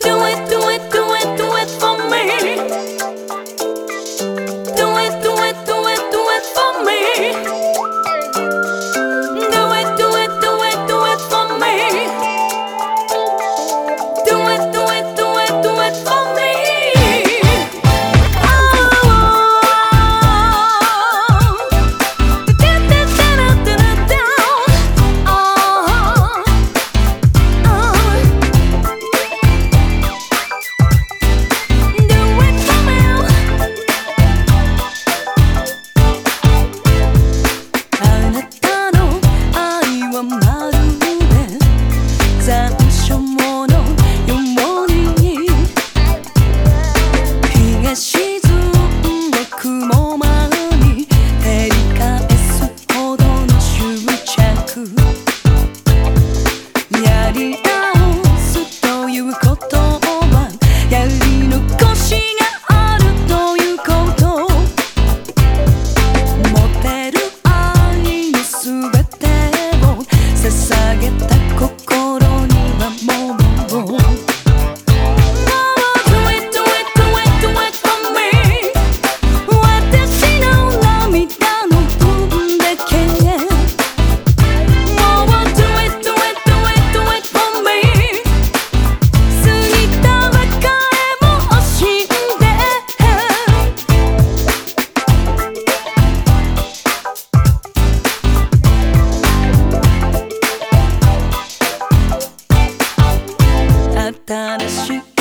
Do it. yes.